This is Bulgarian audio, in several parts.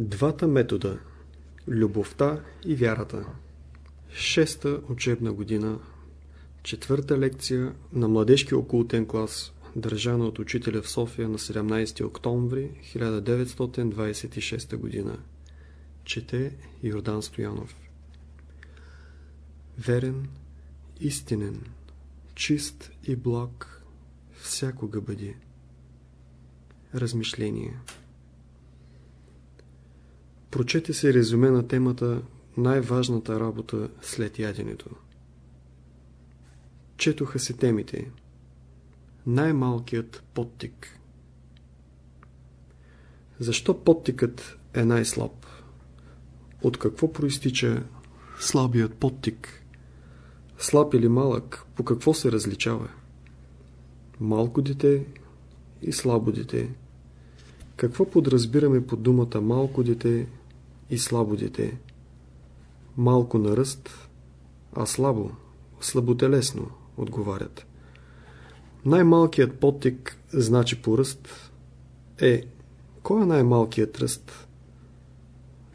Двата метода Любовта и вярата. Шеста учебна година Четвърта лекция на младежки окултен клас държана от учителя в София на 17 октомври 1926 година. Чете Йордан Стоянов. Верен, истинен, чист и благ всякога бъди. Размишление Прочете се резюме на темата най-важната работа след яденето. Четоха се темите Най-малкият подтик Защо подтикът е най-слаб? От какво проистича слабият подтик? Слаб или малък, по какво се различава? Малко дете и слабо дете. Какво подразбираме под думата малко дете и слабо дете. Малко на ръст, а слабо, слаботелесно, отговарят. Най-малкият подтик, значи по ръст, е кой е най-малкият ръст?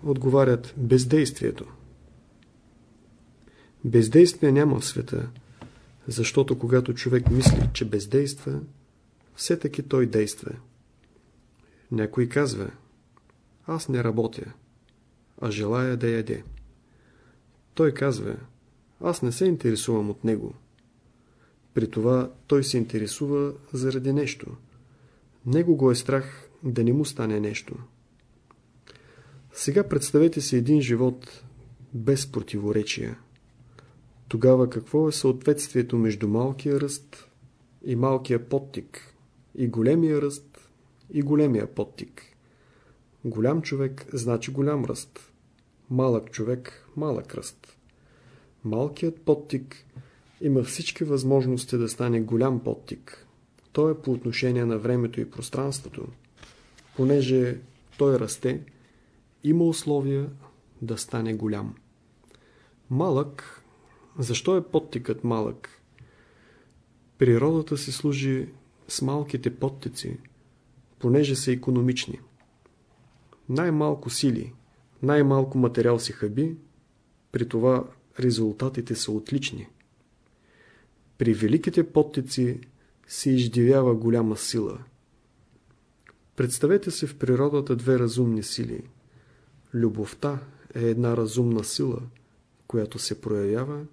Отговарят бездействието. Бездействие няма в света, защото когато човек мисли, че бездейства, все таки той действа. Някой казва, аз не работя а желая да яде. Той казва, аз не се интересувам от него. При това той се интересува заради нещо. Него го е страх да не му стане нещо. Сега представете си един живот без противоречия. Тогава какво е съответствието между малкия ръст и малкия подтик, и големия ръст и големия подтик? Голям човек значи голям ръст. Малък човек – малък ръст. Малкият подтик има всички възможности да стане голям подтик. То е по отношение на времето и пространството. Понеже той расте, има условия да стане голям. Малък, защо е подтикът малък? Природата си служи с малките подтици, понеже са економични най-малко сили, най-малко материал се хаби, при това резултатите са отлични. При великите подтици се издивява голяма сила. Представете се в природата две разумни сили. Любовта е една разумна сила, която се проявява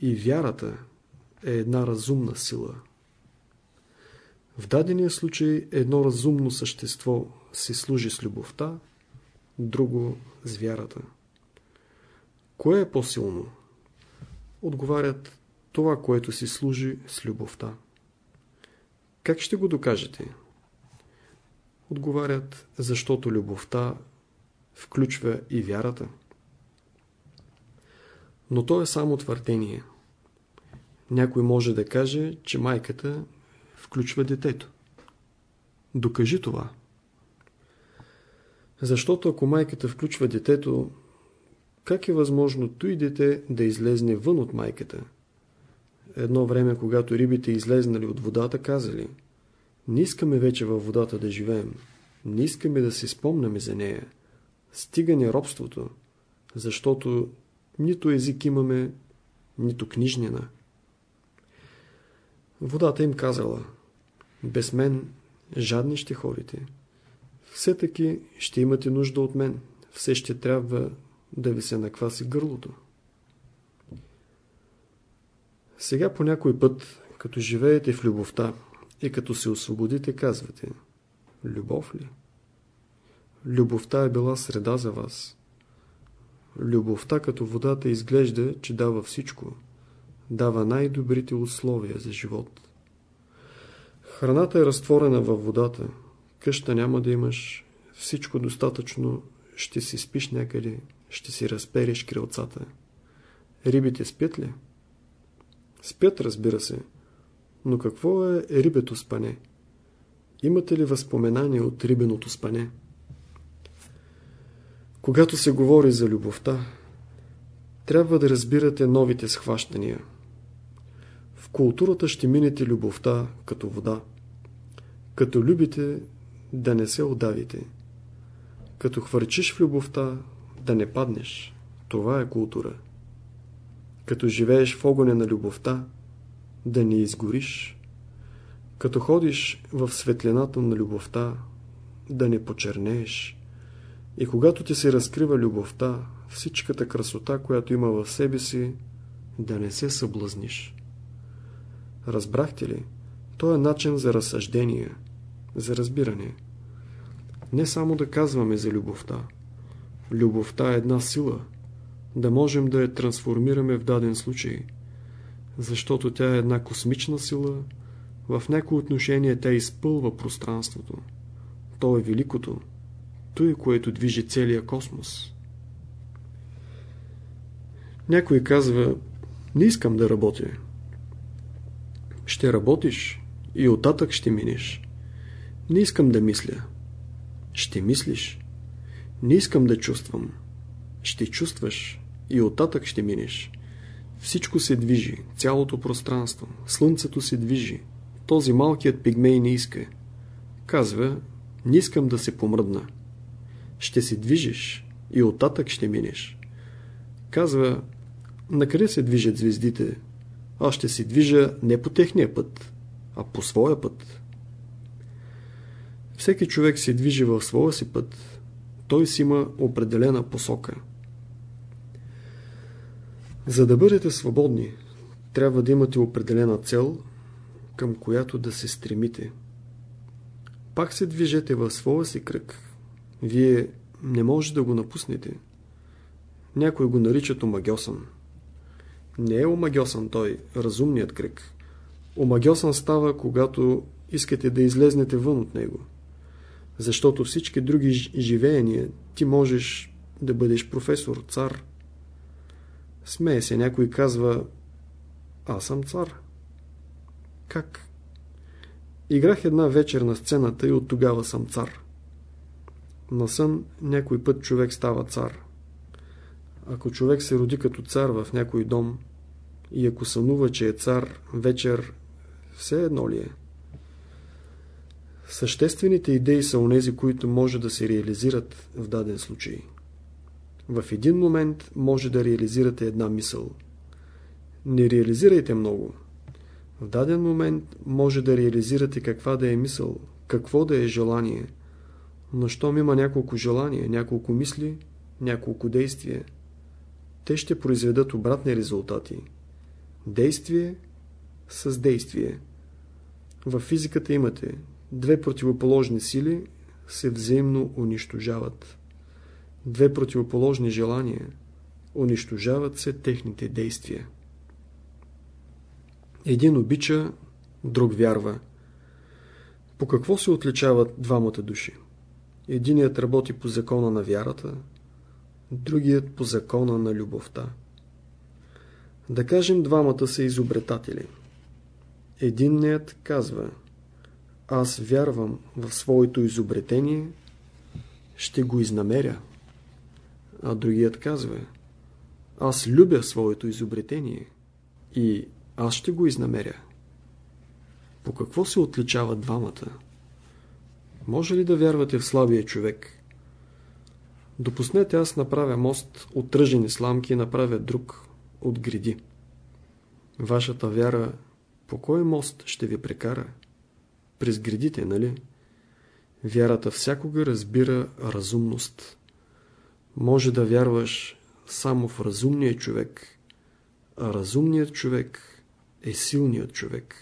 и вярата е една разумна сила. В дадения случай едно разумно същество се служи с любовта, друго с вярата. Кое е по-силно? Отговарят това, което си служи с любовта. Как ще го докажете? Отговарят, защото любовта включва и вярата. Но то е само твърдение. Някой може да каже, че майката включва детето. Докажи това. Защото ако майката включва детето, как е възможно той дете да излезне вън от майката? Едно време, когато рибите излезнали от водата, казали Не искаме вече във водата да живеем. Не искаме да си спомняме за нея. Стигане робството, защото нито език имаме, нито книжнина. Водата им казала Без мен жадни ще ходите все таки ще имате нужда от мен. Все ще трябва да ви се накваси гърлото. Сега по някой път, като живеете в любовта и като се освободите, казвате Любов ли? Любовта е била среда за вас. Любовта като водата изглежда, че дава всичко. Дава най-добрите условия за живот. Храната е разтворена във водата – къща няма да имаш, всичко достатъчно, ще си спиш някъде, ще си разпериш крилцата. Рибите спят ли? Спят, разбира се. Но какво е рибето спане? Имате ли възпоменание от рибеното спане? Когато се говори за любовта, трябва да разбирате новите схващания. В културата ще минете любовта като вода. Като любите, да не се удавите. Като хвърчиш в любовта, да не паднеш. Това е култура. Като живееш в огъня на любовта, да не изгориш. Като ходиш в светлината на любовта, да не почернееш. И когато ти се разкрива любовта, всичката красота, която има в себе си, да не се съблазниш. Разбрахте ли? То е начин за разсъждение, за разбиране. Не само да казваме за любовта. Любовта е една сила, да можем да я трансформираме в даден случай, защото тя е една космична сила, в някои отношения тя изпълва пространството. То е великото, той, което движи целия космос. Някой казва, не искам да работя. Ще работиш и оттатък ще минеш. Не искам да мисля. Ще мислиш. Не искам да чувствам. Ще чувстваш и оттатък ще минеш. Всичко се движи, цялото пространство. Слънцето се движи. Този малкият пигмей не иска. Казва, не искам да се помръдна. Ще се движиш и оттатък ще минеш. Казва, на къде се движат звездите? Аз ще се движа не по техния път, а по своя път. Всеки човек се движи в своя си път. Той си има определена посока. За да бъдете свободни, трябва да имате определена цел, към която да се стремите. Пак се движете в своя си кръг. Вие не може да го напуснете. Някой го наричат омагьосан. Не е омагьосан той, разумният кръг. Омагьосан става, когато искате да излезнете вън от него. Защото всички други живеения ти можеш да бъдеш професор, цар. Смее се, някой казва Аз съм цар. Как? Играх една вечер на сцената и от тогава съм цар. На сън някой път човек става цар. Ако човек се роди като цар в някой дом и ако сънува, че е цар, вечер все едно ли е? Съществените идеи са онези, които може да се реализират в даден случай. В един момент може да реализирате една мисъл. Не реализирайте много. В даден момент може да реализирате каква да е мисъл, какво да е желание. Но щом има няколко желания, няколко мисли, няколко действия, те ще произведат обратни резултати. Действие с действие. В физиката имате две противоположни сили се взаимно унищожават. Две противоположни желания унищожават се техните действия. Един обича, друг вярва. По какво се отличават двамата души? Единият работи по закона на вярата, другият по закона на любовта. Да кажем, двамата са изобретатели. Единният казва Аз вярвам в своето изобретение, ще го изнамеря. А другият казва Аз любя своето изобретение и аз ще го изнамеря. По какво се отличават двамата? Може ли да вярвате в слабия човек? Допуснете аз направя мост от тръжени сламки и направя друг от гриди. Вашата вяра по кой мост ще ви прекара? През гридите, нали? Вярата всякога разбира разумност. Може да вярваш само в разумния човек, а разумният човек е силният човек.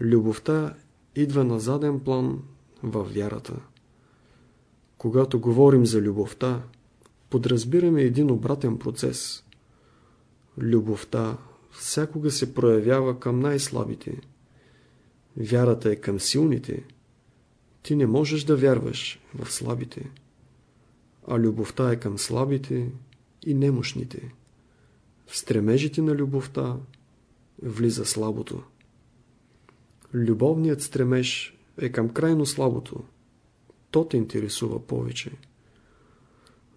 Любовта идва на заден план във вярата. Когато говорим за любовта, подразбираме един обратен процес. Любовта всякога се проявява към най-слабите. Вярата е към силните. Ти не можеш да вярваш в слабите. А любовта е към слабите и немощните. В стремежите на любовта влиза слабото. Любовният стремеж е към крайно слабото. То те интересува повече.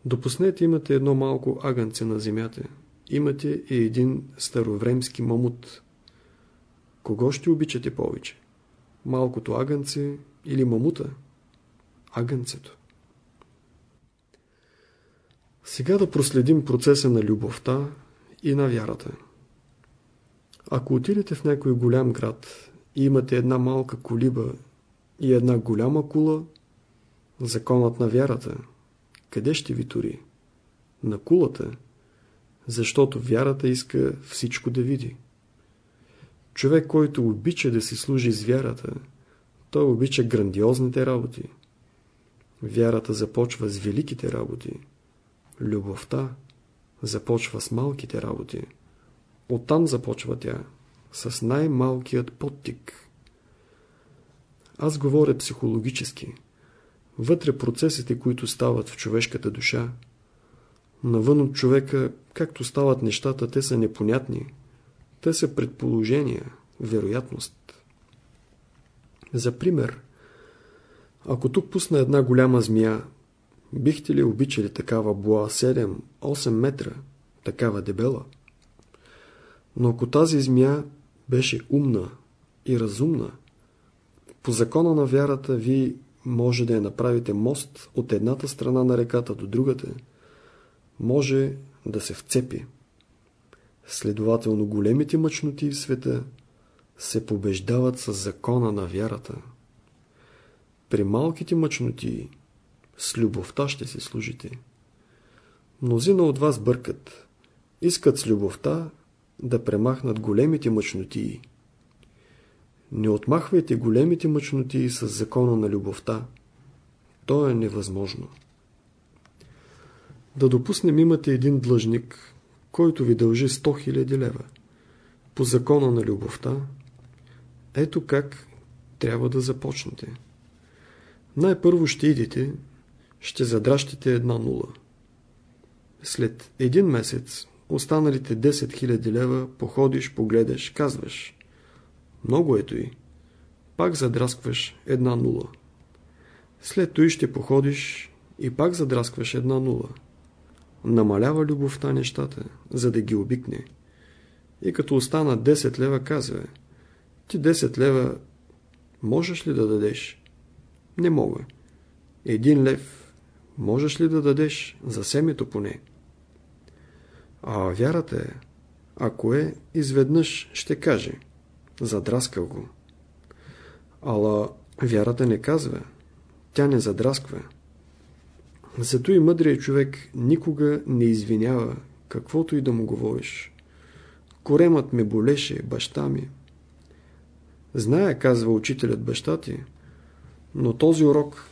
Допуснете имате едно малко агънце на земята. Имате и един старовремски мамут. Кого ще обичате повече? Малкото агънце или мамута? Агънцето. Сега да проследим процеса на любовта и на вярата. Ако отидете в някой голям град и имате една малка колиба и една голяма кула, законът на вярата, къде ще ви тури? На кулата, защото вярата иска всичко да види. Човек, който обича да си служи с вярата, той обича грандиозните работи. Вярата започва с великите работи. Любовта започва с малките работи. Оттам започва тя, с най-малкият подтик. Аз говоря психологически. Вътре процесите, които стават в човешката душа, навън от човека, както стават нещата, те са непонятни. Те са предположения, вероятност. За пример, ако тук пусна една голяма змия, бихте ли обичали такава буа 7-8 метра, такава дебела? Но ако тази змия беше умна и разумна, по закона на вярата ви може да я направите мост от едната страна на реката до другата, може да се вцепи. Следователно големите мъчноти в света се побеждават с закона на вярата. При малките мъчноти с любовта ще се служите. Мнозина от вас бъркат. Искат с любовта да премахнат големите мъчноти. Не отмахвайте големите мъчноти с закона на любовта. То е невъзможно. Да допуснем имате един длъжник, който ви дължи 100 000 лева. По закона на любовта, ето как трябва да започнете. Най-първо ще идете, ще задращите една нула. След един месец, останалите 10 000 лева походиш, погледаш, казваш. Много ето и. Пак задраскваш една нула. След това ще походиш и пак задраскваш една нула. Намалява любовта нещата, за да ги обикне. И като остана 10 лева, казва Ти 10 лева можеш ли да дадеш? Не мога. Един лев можеш ли да дадеш за семето поне? А вярата е, ако е, изведнъж ще каже Задраскал го. Ала вярата не казва. Тя не задрасква. Зато и мъдрият човек никога не извинява, каквото и да му говориш. Коремът ме болеше, баща ми. Зная, казва учителят баща ти, но този урок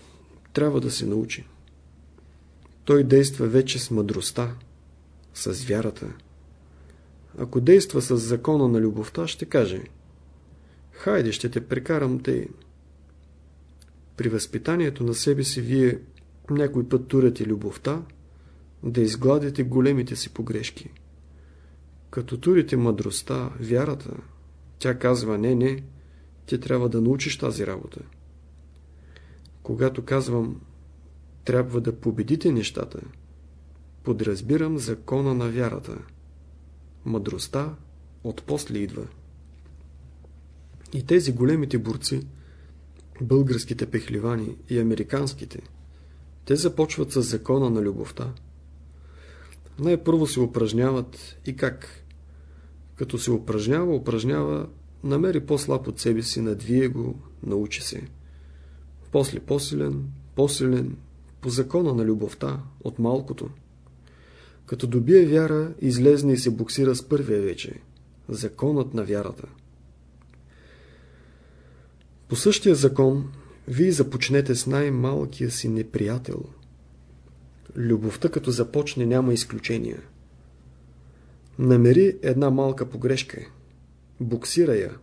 трябва да се научи. Той действа вече с мъдростта, с вярата. Ако действа с закона на любовта, ще каже Хайде, ще те прекарам те. При възпитанието на себе си вие някой път туряте любовта, да изгладите големите си погрешки. Като турите мъдростта, вярата, тя казва не, не, ти трябва да научиш тази работа. Когато казвам трябва да победите нещата, подразбирам закона на вярата. Мъдростта отпосле идва. И тези големите борци, българските пехливани и американските, те започват с закона на любовта. Най-първо се упражняват и как? Като се упражнява, упражнява, намери по-слаб от себе си, надвие го, научи се. После по-силен, по-силен, по закона на любовта, от малкото. Като добие вяра, излезне и се буксира с първия вече. Законът на вярата. По същия закон, вие започнете с най-малкия си неприятел. Любовта като започне няма изключения. Намери една малка погрешка. Буксира я.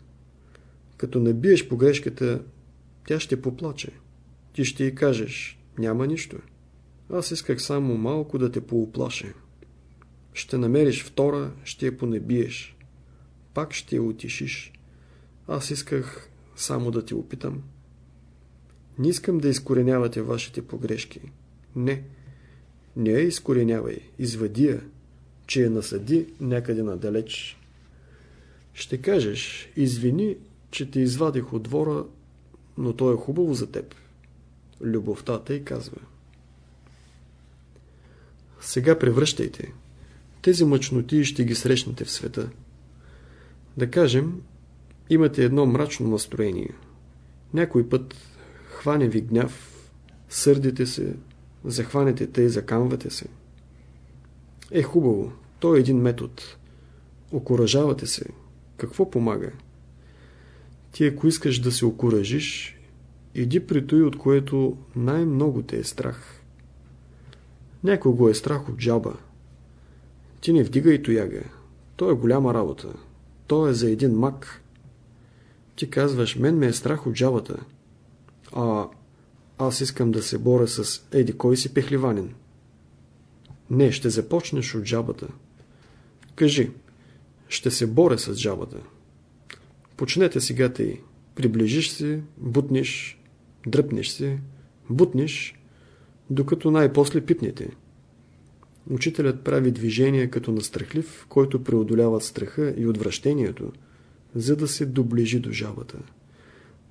Като набиеш погрешката, тя ще поплаче. Ти ще й кажеш, няма нищо. Аз исках само малко да те поуплаше. Ще намериш втора, ще я понебиеш. Пак ще я утешиш. Аз исках само да ти опитам. Не искам да изкоренявате вашите погрешки. Не. Не я изкоренявай. Извади я, че я насъди някъде надалеч. Ще кажеш, извини, че те извадих от двора, но то е хубаво за теб. Любовта тъй казва. Сега превръщайте. Тези мъчноти ще ги срещнете в света. Да кажем, имате едно мрачно настроение. Някой път хване ви гняв, сърдите се, захванете те и закамвате се. Е хубаво, то е един метод. Окоръжавате се. Какво помага? Ти ако искаш да се окоръжиш, иди при той, от което най-много те е страх. Някой е страх от джаба. Ти не вдигай тояга. То е голяма работа. То е за един мак. Ти казваш, мен ме е страх от джабата. А аз искам да се боря с еди кой си пехливанин. Не, ще започнеш от джабата. Кажи, ще се боря с джабата. Почнете сега ти. Приближиш се, бутнеш, дръпнеш се, бутнеш, докато най-после пипнете. Учителят прави движение като на страхлив, който преодолява страха и отвращението, за да се доближи до жабата.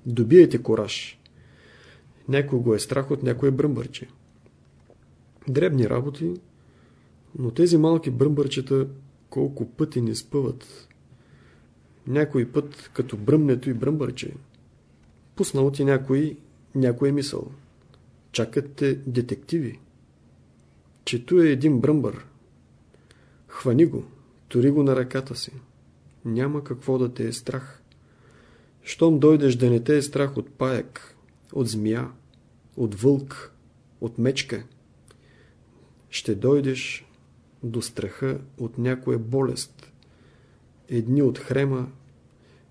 Добиете кораж. Някой го е страх от някое бръмбърче. Дребни работи, но тези малки бръмбърчета колко пъти не спъват. Някой път, като бръмнето и бръмбърче, пуснал ти някой, някой е мисъл. Чакат те детективи. Че ту е един бръмбър. Хвани го, тори го на ръката си. Няма какво да те е страх. Щом дойдеш да не те е страх от паяк, от змия, от вълк, от мечка, ще дойдеш до страха от някоя болест. Едни от хрема,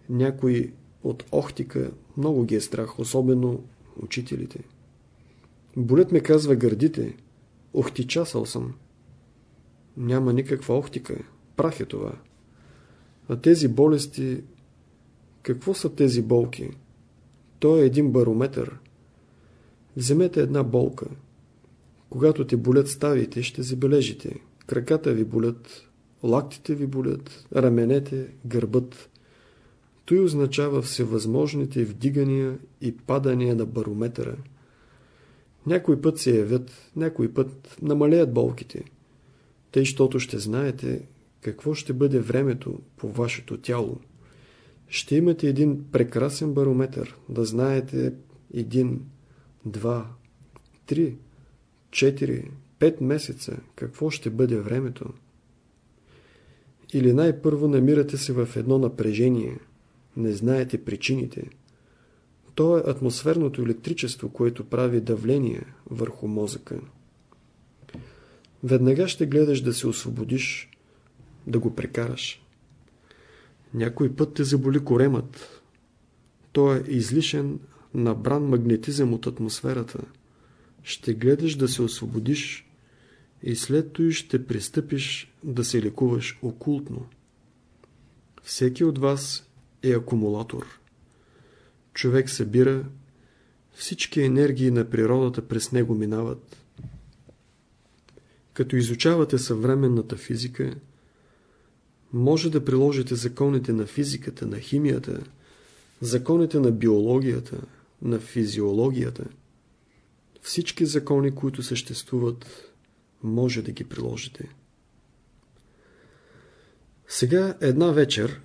някои от охтика, много ги е страх, особено учителите. Болет ме казва гърдите, охтичасал съм. Няма никаква охтика, прах е това. А тези болести, какво са тези болки? То е един барометър. Вземете една болка. Когато те болят ставите, ще забележите. Краката ви болят, лактите ви болят, раменете, гърбът. Той означава всевъзможните вдигания и падания на барометъра. Някой път се явят, някой път намалеят болките. Тъй, щото ще знаете какво ще бъде времето по вашето тяло. Ще имате един прекрасен барометър, да знаете един, два, три, четири, пет месеца какво ще бъде времето. Или най-първо намирате се в едно напрежение, не знаете причините. То е атмосферното електричество, което прави давление върху мозъка. Веднага ще гледаш да се освободиш, да го прекараш. Някой път те заболи коремът. То е излишен, набран магнетизъм от атмосферата. Ще гледаш да се освободиш и след това ще пристъпиш да се лекуваш окултно. Всеки от вас е акумулатор. Човек събира, всички енергии на природата през него минават. Като изучавате съвременната физика, може да приложите законите на физиката, на химията, законите на биологията, на физиологията. Всички закони, които съществуват, може да ги приложите. Сега една вечер,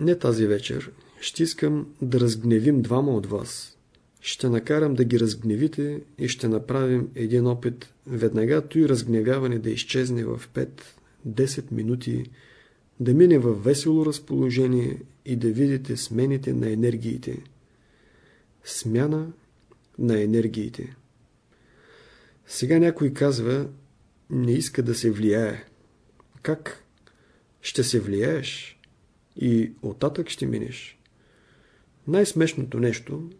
не тази вечер, ще искам да разгневим двама от вас. Ще накарам да ги разгневите и ще направим един опит веднага той разгневяване да изчезне в 5-10 минути, да мине в весело разположение и да видите смените на енергиите. Смяна на енергиите. Сега някой казва, не иска да се влияе. Как? Ще се влияеш и оттатък ще минеш. Най-смешното нещо,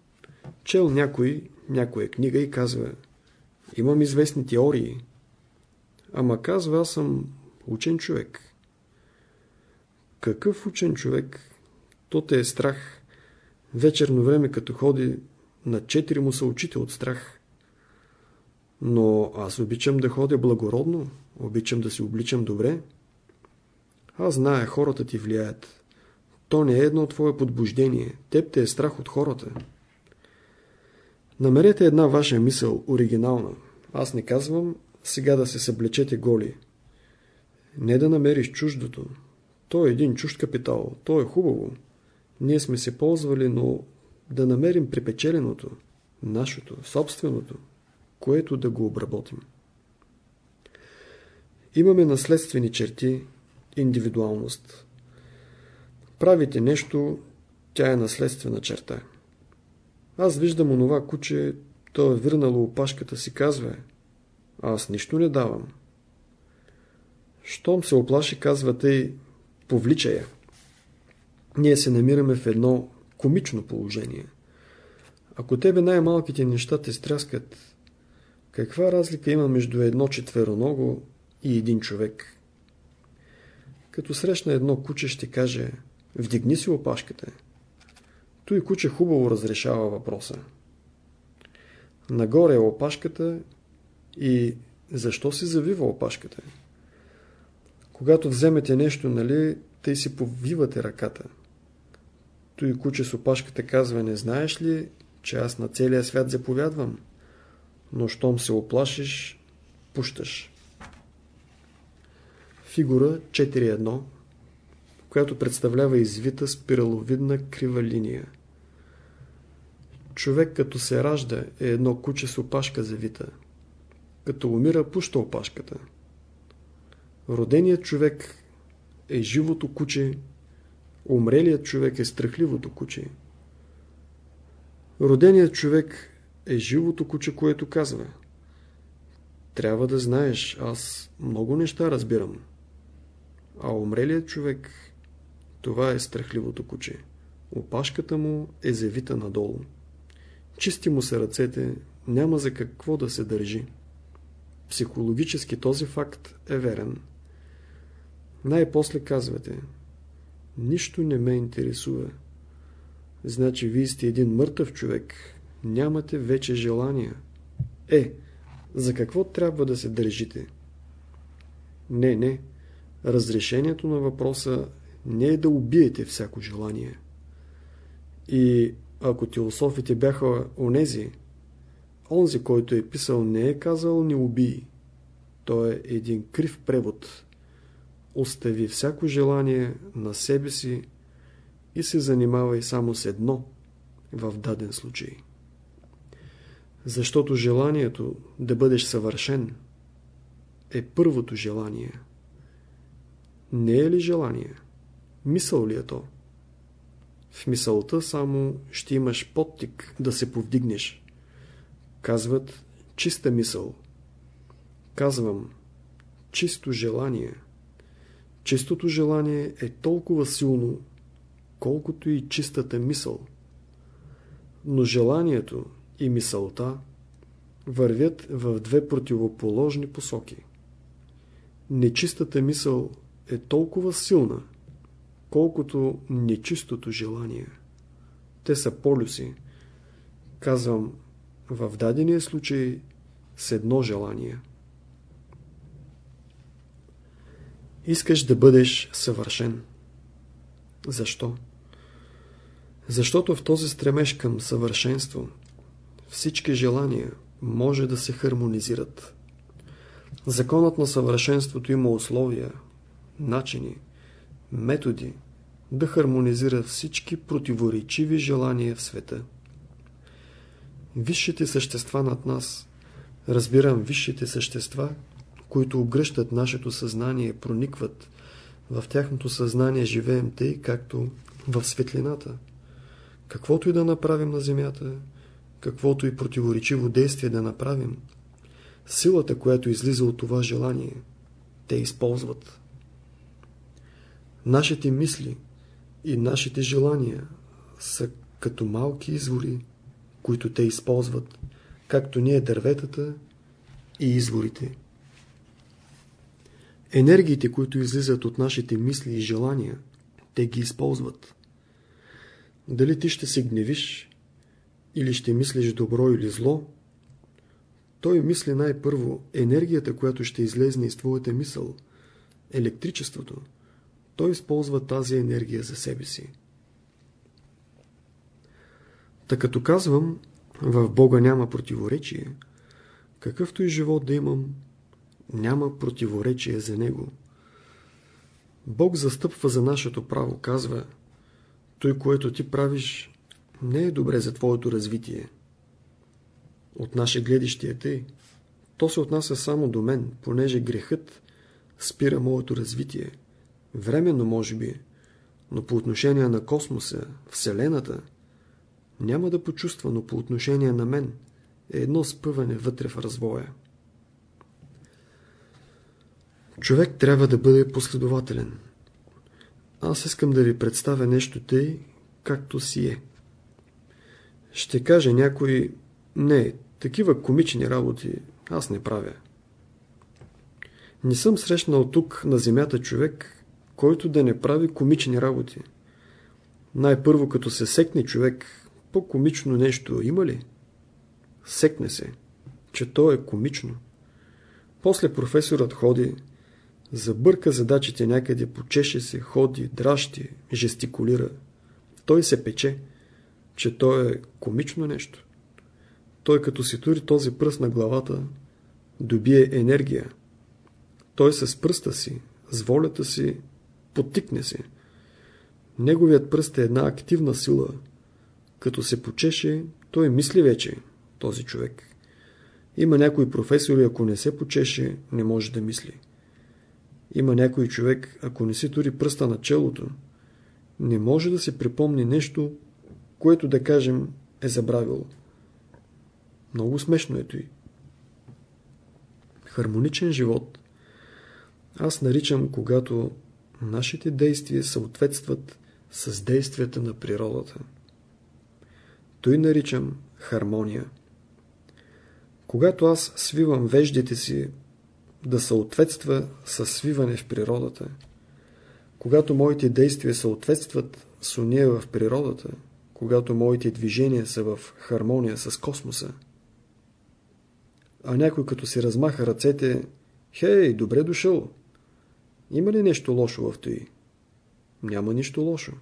чел някой някоя книга и казва, имам известни теории, ама казва, аз съм учен човек. Какъв учен човек? То те е страх. Вечерно време, като ходи, на четири му са очите от страх. Но аз обичам да ходя благородно, обичам да се обличам добре. Аз зная, хората ти влияят. То не е едно твое подбуждение. Теб те е страх от хората. Намерете една ваша мисъл, оригинална. Аз не казвам сега да се съблечете голи. Не да намериш чуждото. То е един чужд капитал. То е хубаво. Ние сме се ползвали, но да намерим припечеленото, нашето, собственото, което да го обработим. Имаме наследствени черти, индивидуалност. Правите нещо, тя е наследствена черта. Аз виждам онова куче, то е върнало опашката си, казва, аз нищо не давам. Щом се оплаши, казва тъй, повлича я. Ние се намираме в едно комично положение. Ако тебе най-малките неща те стряскат, каква разлика има между едно четвероного и един човек? Като срещна едно куче ще каже, вдигни си опашката. Той куче хубаво разрешава въпроса. Нагоре е опашката и защо си завива опашката? Когато вземете нещо, нали, тъй си повивате ръката. Той куче с опашката казва, не знаеш ли, че аз на целия свят заповядвам? Но щом се оплашиш, пущаш. Фигура 4.1 която представлява извита спираловидна крива линия. Човек като се ражда е едно куче с опашка завита. Като умира, пуща опашката. Роденият човек е живото куче, умрелият човек е страхливото куче. Роденият човек е живото куче, което казва. Трябва да знаеш, аз много неща разбирам. А умрелият човек, това е страхливото куче. Опашката му е завита надолу. Чисти му се ръцете, няма за какво да се държи. Психологически този факт е верен. Най-после казвате, нищо не ме интересува. Значи вие сте един мъртъв човек, нямате вече желания. Е, за какво трябва да се държите? Не, не. Разрешението на въпроса не е да убиете всяко желание. И ако теософите бяха онези, онзи, който е писал, не е казал не убий. То е един крив превод. Остави всяко желание на себе си и се занимавай само с едно в даден случай. Защото желанието да бъдеш съвършен е първото желание. Не е ли желание? Мисъл ли е то? В мисълта само ще имаш подтик да се повдигнеш. Казват чиста мисъл. Казвам чисто желание. Чистото желание е толкова силно, колкото и чистата мисъл. Но желанието и мисълта вървят в две противоположни посоки. Нечистата мисъл е толкова силна, колкото нечистото желание. Те са полюси. Казвам, в дадения случай с едно желание. Искаш да бъдеш съвършен. Защо? Защото в този стремеж към съвършенство всички желания може да се хармонизират. Законът на съвършенството има условия, начини, методи, да хармонизира всички противоречиви желания в света. Висшите същества над нас, разбирам висшите същества, които огръщат нашето съзнание, проникват в тяхното съзнание, живеем тъй, както в светлината. Каквото и да направим на земята, каквото и противоречиво действие да направим, силата, която излиза от това желание, те използват. Нашите мисли и нашите желания са като малки извори, които те използват, както ние дърветата и изворите. Енергиите, които излизат от нашите мисли и желания, те ги използват. Дали ти ще се гневиш, или ще мислиш добро или зло, той мисли най-първо енергията, която ще излезне из твоята мисъл, електричеството – той използва тази енергия за себе си. Та като казвам, в Бога няма противоречие, какъвто и живот да имам, няма противоречие за него. Бог застъпва за нашето право, казва, той, което ти правиш, не е добре за твоето развитие. От наше гледище е тъй. То се отнася само до мен, понеже грехът спира моето развитие. Временно, може би, но по отношение на космоса, Вселената, няма да почувства, но по отношение на мен е едно спъване вътре в развоя. Човек трябва да бъде последователен. Аз искам да ви представя нещо тъй, както си е. Ще каже някой, не, такива комични работи аз не правя. Не съм срещнал тук на земята човек, който да не прави комични работи. Най-първо като се секне човек, по-комично нещо има ли? Секне се, че то е комично. После професорът ходи, забърка задачите някъде, почеше се, ходи, дращи, жестикулира. Той се пече, че то е комично нещо. Той като си тури този пръст на главата, добие енергия. Той с пръста си, с волята си, потикне се. Неговият пръст е една активна сила. Като се почеше, той мисли вече, този човек. Има някои професори, ако не се почеше, не може да мисли. Има някой човек, ако не си тури пръста на челото, не може да се припомни нещо, което да кажем е забравил. Много смешно е той. Хармоничен живот аз наричам, когато нашите действия съответстват с действията на природата. Той наричам хармония. Когато аз свивам веждите си да съответства с свиване в природата, когато моите действия съответстват с уния в природата, когато моите движения са в хармония с космоса, а някой като си размаха ръцете, хей, добре дошъл. Има ли нещо лошо в той? Няма нищо лошо.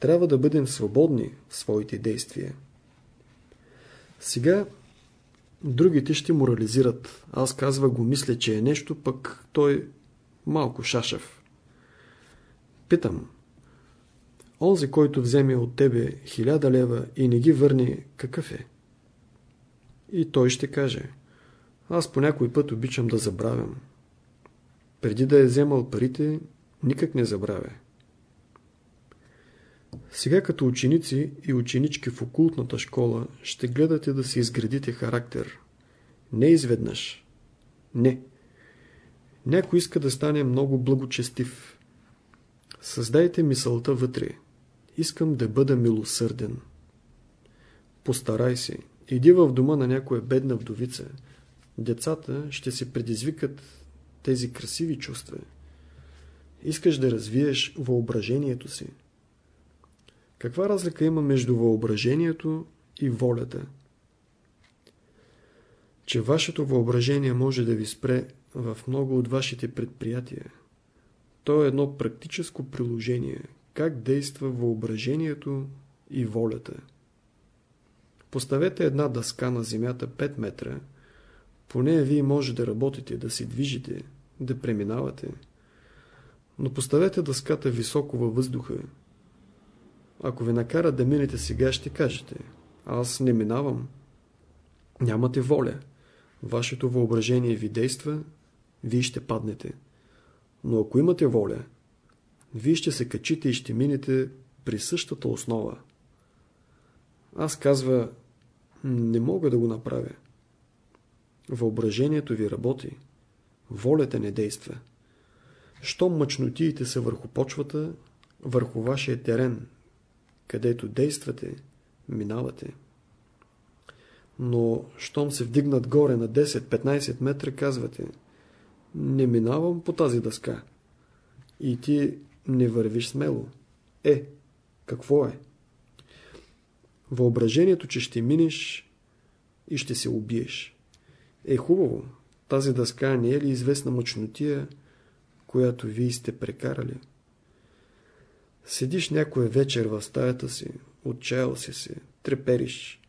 Трябва да бъдем свободни в своите действия. Сега другите ще морализират. Аз казва го мисля, че е нещо, пък той малко шашев. Питам. Онзи, който вземе от тебе хиляда лева и не ги върне, какъв е? И той ще каже. Аз по някой път обичам да забравям. Преди да е вземал парите, никак не забравя. Сега като ученици и ученички в окултната школа ще гледате да си изградите характер. Не изведнъж. Не. Някой иска да стане много благочестив. Създайте мисълта вътре. Искам да бъда милосърден. Постарай се. Иди в дома на някоя бедна вдовица. Децата ще се предизвикат тези красиви чувства. Искаш да развиеш въображението си. Каква разлика има между въображението и волята? Че вашето въображение може да ви спре в много от вашите предприятия. То е едно практическо приложение, как действа въображението и волята. Поставете една дъска на земята 5 метра, по нея вие може да работите, да се движите, да преминавате. Но поставете дъската високо във въздуха. Ако ви накара да минете сега, ще кажете. Аз не минавам. Нямате воля. Вашето въображение ви действа, вие ще паднете. Но ако имате воля, вие ще се качите и ще минете при същата основа. Аз казва, не мога да го направя. Въображението ви работи. Волята не действа. Щом мъчнотиите са върху почвата, върху вашия терен, където действате, минавате. Но, щом се вдигнат горе на 10-15 метра, казвате, не минавам по тази дъска. И ти не вървиш смело. Е, какво е? Въображението, че ще минеш и ще се убиеш. Е хубаво, тази дъска не е ли известна мъчнотия, която вие сте прекарали? Седиш някоя вечер в стаята си, отчаял си се, трепериш.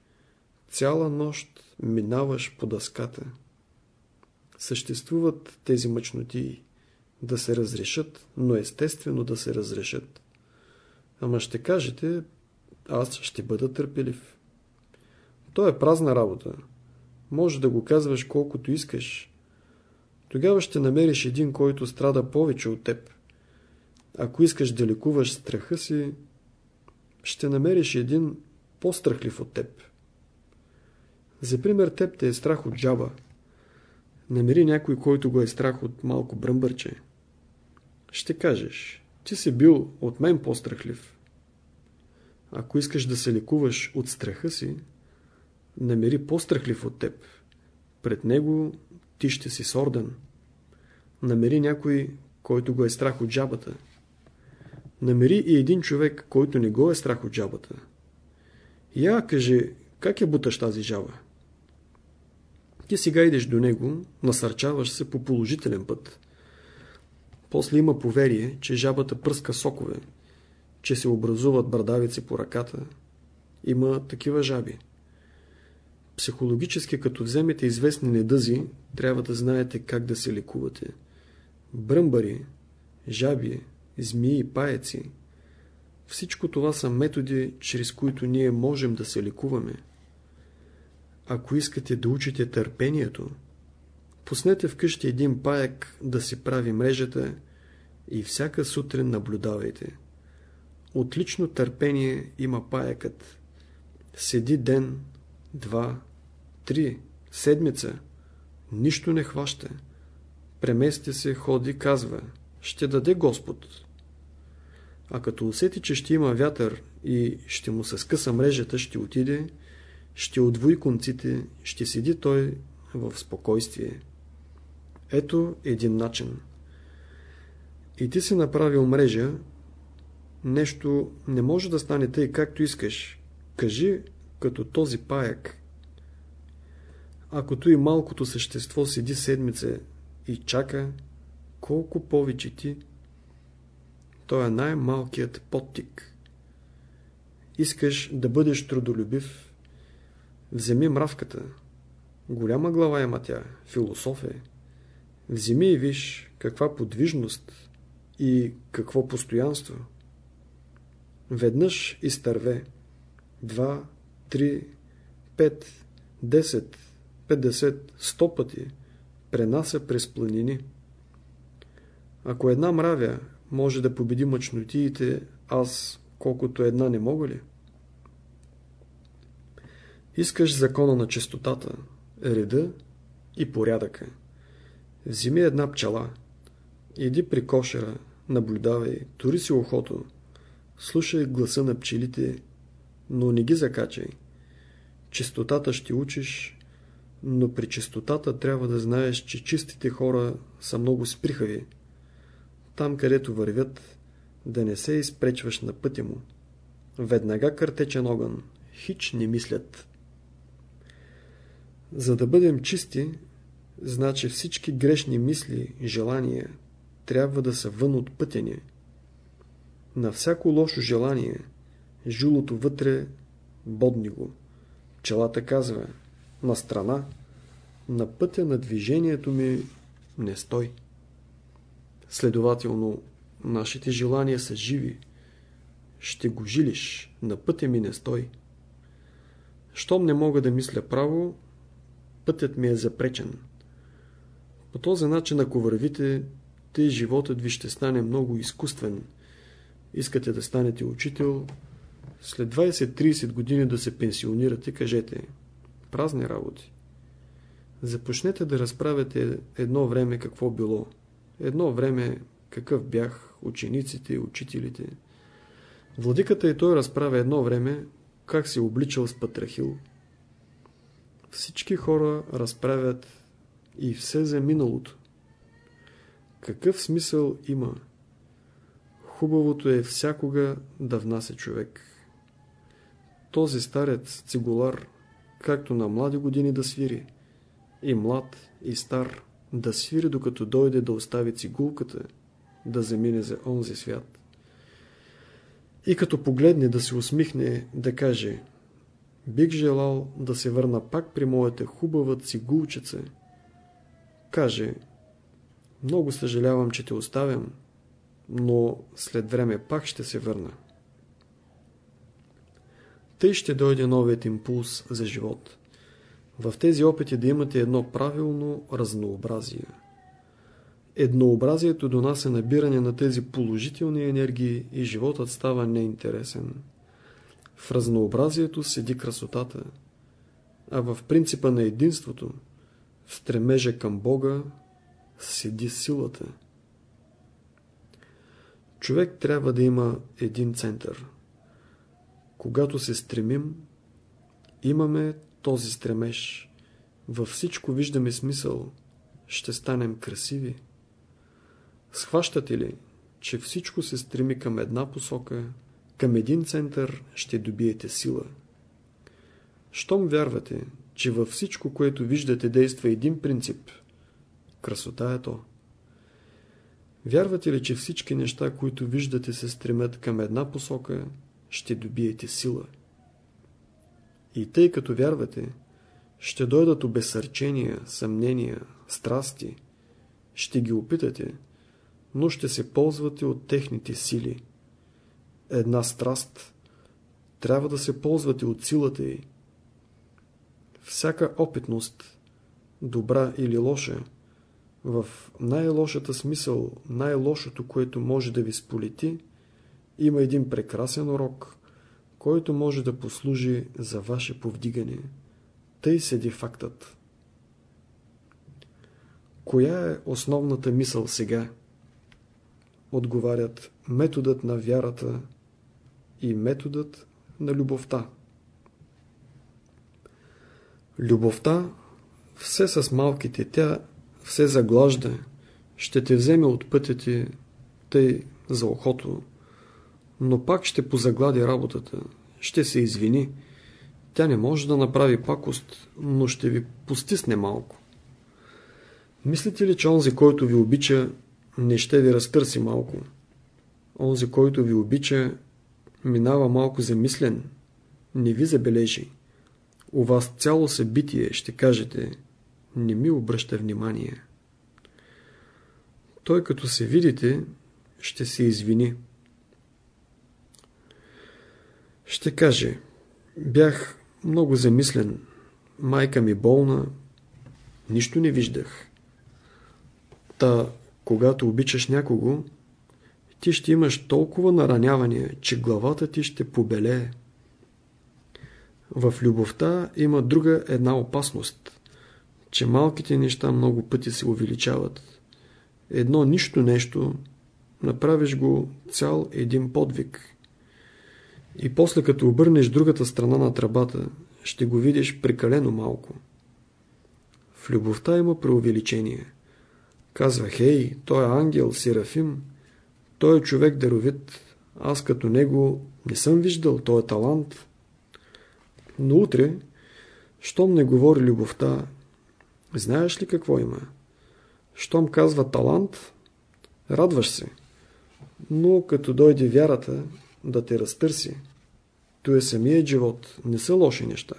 Цяла нощ минаваш по дъската. Съществуват тези мъчноти да се разрешат, но естествено да се разрешат. Ама ще кажете, аз ще бъда търпелив. То е празна работа. Може да го казваш колкото искаш. Тогава ще намериш един, който страда повече от теб. Ако искаш да лекуваш страха си, ще намериш един по-страхлив от теб. За пример, теб те е страх от джаба. Намери някой, който го е страх от малко бръмбърче. Ще кажеш, ти си бил от мен по-страхлив. Ако искаш да се лекуваш от страха си, намери по-страхлив от теб. Пред него ти ще си сорден. Намери някой, който го е страх от джабата. Намери и един човек, който не го е страх от джабата. Я каже, как я буташ тази жаба? Ти сега идеш до него, насърчаваш се по положителен път. После има поверие, че жабата пръска сокове, че се образуват брадавици по ръката. Има такива жаби. Психологически, като вземете известни недъзи, трябва да знаете как да се лекувате. Бръмбари, жаби, змии, паеци. Всичко това са методи, чрез които ние можем да се лекуваме. Ако искате да учите търпението, пуснете вкъщи един паяк да си прави мрежата и всяка сутрин наблюдавайте. Отлично търпение има паякът. Седи ден, два, три, седмица, нищо не хваща. Премести се, ходи, казва, ще даде Господ. А като усети, че ще има вятър и ще му се скъса мрежата, ще отиде, ще отвои конците, ще седи той в спокойствие. Ето един начин. И ти си направил мрежа, нещо не може да стане тъй, както искаш. Кажи, като този паяк. Ако и малкото същество седи седмица и чака, колко повече ти, той е най-малкият подтик. Искаш да бъдеш трудолюбив, вземи мравката. Голяма глава има тя, философия. Вземи и виж каква подвижност и какво постоянство. Веднъж изтърве. Два, три, пет, десет, петдесет, сто пъти пренася през планини. Ако една мравя може да победи мъчнотиите, аз колкото една не мога ли? Искаш закона на чистотата, реда и порядъка. Вземи една пчела, иди при кошера, наблюдавай, тури си ухото, слушай гласа на пчелите, но не ги закачай. Чистотата ще учиш, но при чистотата трябва да знаеш, че чистите хора са много сприхави. Там, където вървят, да не се изпречваш на пътя му. Веднага картечен огън, хич не мислят. За да бъдем чисти, значи всички грешни мисли желания трябва да са вън от пътя ни. На всяко лошо желание, жилото вътре, бодни го. Пчелата казва, на страна, на пътя на движението ми не стой. Следователно, нашите желания са живи. Ще го жилиш, на пътя ми не стой. Щом не мога да мисля право, пътят ми е запречен. По този начин, ако вървите, те животът ви ще стане много изкуствен. Искате да станете учител, след 20-30 години да се пенсионирате, кажете празни работи. Започнете да разправяте едно време какво било. Едно време какъв бях учениците учителите. Владиката и той разправя едно време как се обличал с Патрахил. Всички хора разправят и все за миналото. Какъв смисъл има? Хубавото е всякога да внася човек. Този старец цигулар, както на млади години да свири, и млад, и стар, да свири докато дойде да остави цигулката, да замине за онзи свят. И като погледне да се усмихне, да каже Бих желал да се върна пак при моята хубава цигулчица. каже много съжалявам, че те оставям, но след време пак ще се върна. Тъй ще дойде новият импулс за живот. В тези опити да имате едно правилно разнообразие. Еднообразието до нас е набиране на тези положителни енергии и животът става неинтересен. В разнообразието седи красотата, а в принципа на единството, в стремежа към Бога, седи силата. Човек трябва да има един център. Когато се стремим, имаме този стремеж. Във всичко виждаме смисъл. Ще станем красиви. Схващате ли, че всичко се стреми към една посока, към един център ще добиете сила. Щом вярвате, че във всичко, което виждате, действа един принцип – Красота е то. Вярвате ли, че всички неща, които виждате, се стремят към една посока, ще добиете сила? И тъй като вярвате, ще дойдат обесърчения, съмнения, страсти. Ще ги опитате, но ще се ползвате от техните сили. Една страст трябва да се ползвате от силата й. Всяка опитност, добра или лоша, в най-лошата смисъл, най-лошото, което може да ви сполети, има един прекрасен урок, който може да послужи за ваше повдигане. Тъй седи фактът. Коя е основната мисъл сега? Отговарят методът на вярата и методът на любовта. Любовта все с малките, тя все заглажда, ще те вземе от пътя ти, тъй за охото, но пак ще позаглади работата, ще се извини. Тя не може да направи пакост, но ще ви постисне малко. Мислите ли, че онзи, който ви обича, не ще ви разтърси малко? Онзи, който ви обича, минава малко замислен, не ви забележи. У вас цяло събитие ще кажете – не ми обръща внимание. Той като се видите, ще се извини. Ще каже, бях много замислен, майка ми болна, нищо не виждах. Та, когато обичаш някого, ти ще имаш толкова наранявания, че главата ти ще побелее. В любовта има друга една опасност че малките неща много пъти се увеличават. Едно нищо нещо, направиш го цял един подвиг. И после като обърнеш другата страна на тръбата, ще го видиш прекалено малко. В любовта има преувеличение. Казва, хей, той е ангел, Серафим, той е човек даровит, аз като него не съм виждал, той е талант. Но утре, щом не говори любовта, Знаеш ли какво има? Щом казва талант, радваш се. Но като дойде вярата да те разтърси, то е самият живот, не са лоши неща.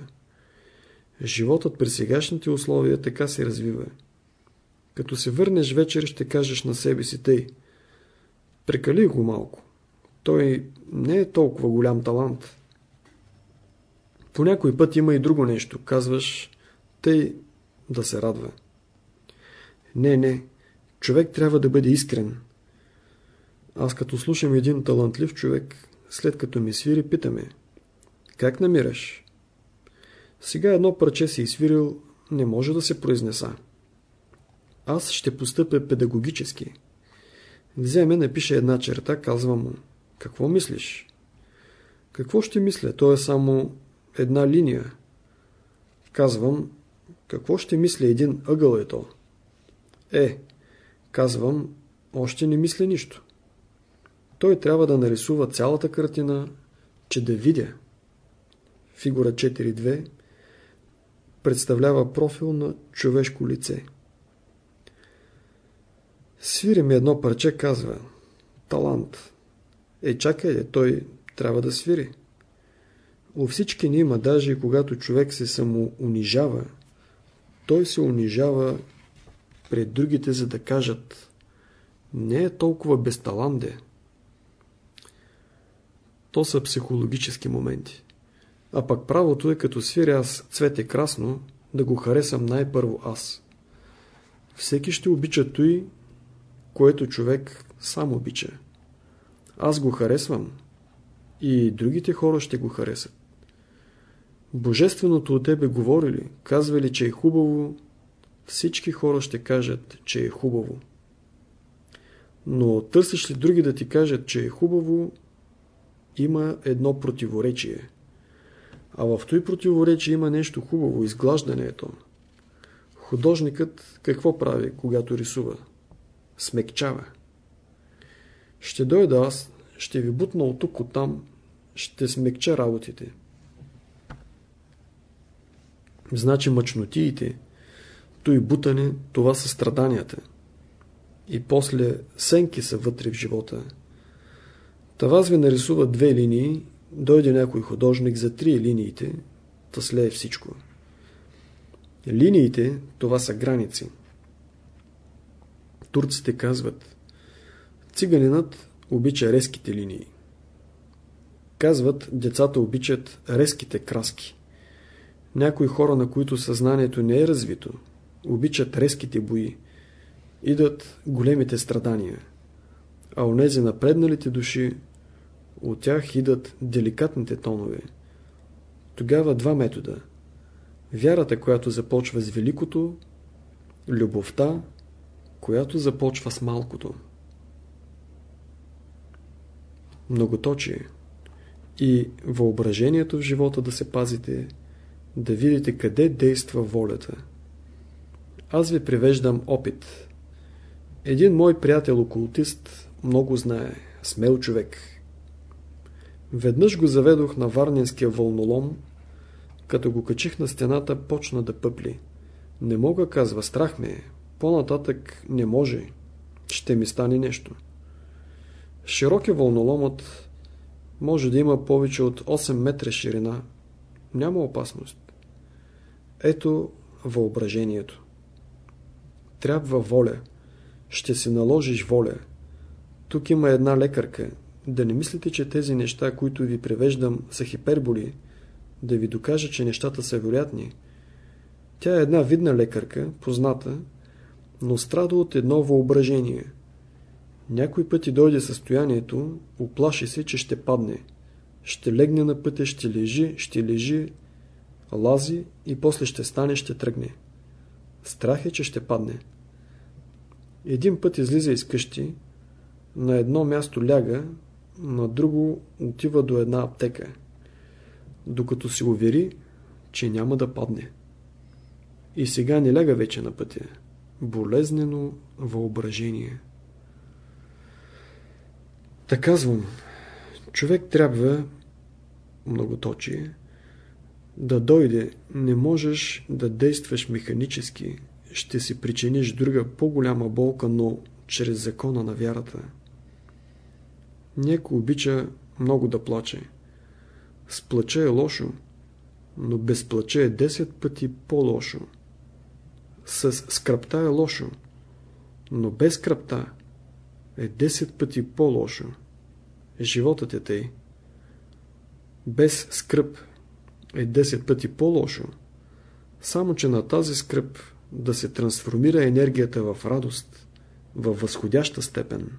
Животът при сегашните условия така се развива. Като се върнеш вечер, ще кажеш на себе си тъй. Прекали го малко. Той не е толкова голям талант. По някой път има и друго нещо. Казваш, тъй да се радва. Не, не. Човек трябва да бъде искрен. Аз като слушам един талантлив човек, след като ми свири, питаме. Как намираш? Сега едно парче си изсвирил, не може да се произнеса. Аз ще постъпя педагогически. Вземе, напише една черта, казва му. Какво мислиш? Какво ще мисля? То е само една линия. Казвам, какво ще мисли един ъгъл е то? Е, казвам, още не мисля нищо. Той трябва да нарисува цялата картина, че да видя. Фигура 4.2 представлява профил на човешко лице. Свири ми едно парче, казва. Талант. Е, чакай, той трябва да свири. У всички ни има, даже и когато човек се самоунижава, той се унижава пред другите, за да кажат не е толкова безталанде. То са психологически моменти. А пък правото е като свиря аз цвете красно, да го харесам най-първо аз. Всеки ще обича той, което човек сам обича. Аз го харесвам и другите хора ще го харесат. Божественото от тебе говори ли, казва ли, че е хубаво, всички хора ще кажат, че е хубаво. Но търсиш ли други да ти кажат, че е хубаво, има едно противоречие. А в той противоречие има нещо хубаво, изглаждането. Художникът какво прави, когато рисува? Смекчава. Ще дойда аз, ще ви бутна от тук, от там, ще смекча работите. Значи мъчнотиите, той бутане, това са страданията. И после сенки са вътре в живота. Таваз ви нарисува две линии, дойде някой художник за три линиите, та всичко. Линиите, това са граници. Турците казват, циганинът обича резките линии. Казват, децата обичат резките краски. Някои хора, на които съзнанието не е развито, обичат резките бои. Идат големите страдания. А онези напредналите души, от тях идат деликатните тонове. Тогава два метода. Вярата, която започва с великото, любовта, която започва с малкото. Многоточие и въображението в живота да се пазите, да видите къде действа волята. Аз ви привеждам опит. Един мой приятел окултист много знае, смел човек. Веднъж го заведох на Варненския вълнолом, като го качих на стената, почна да пъпли. Не мога, казва, страх ме е. По-нататък не може. Ще ми стане нещо. Широк вълноломът, може да има повече от 8 метра ширина. Няма опасност. Ето въображението. Трябва воля. Ще си наложиш воля. Тук има една лекарка. Да не мислите, че тези неща, които ви превеждам, са хиперболи, да ви докажа, че нещата са вероятни. Тя е една видна лекарка, позната, но страда от едно въображение. Някой пъти дойде състоянието, оплаши се, че ще падне. Ще легне на пътя, ще лежи, ще лежи, лази и после ще стане, ще тръгне. Страх е, че ще падне. Един път излиза из къщи, на едно място ляга, на друго отива до една аптека, докато се увери, че няма да падне. И сега не ляга вече на пътя. Болезнено въображение. Та казвам, човек трябва многоточие, да дойде, не можеш да действаш механически, ще си причиниш друга по-голяма болка, но чрез закона на вярата. Някой обича много да плаче. С плача е лошо, но без плача е 10 пъти по-лошо. С скръпта е лошо, но без скръпта е 10 пъти по-лошо. Животът е тъй. Без скръп е 10 пъти по-лошо, само че на тази скръп да се трансформира енергията в радост, в възходяща степен.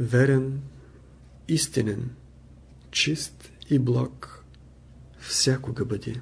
Верен, истинен, чист и благ всякога бъде.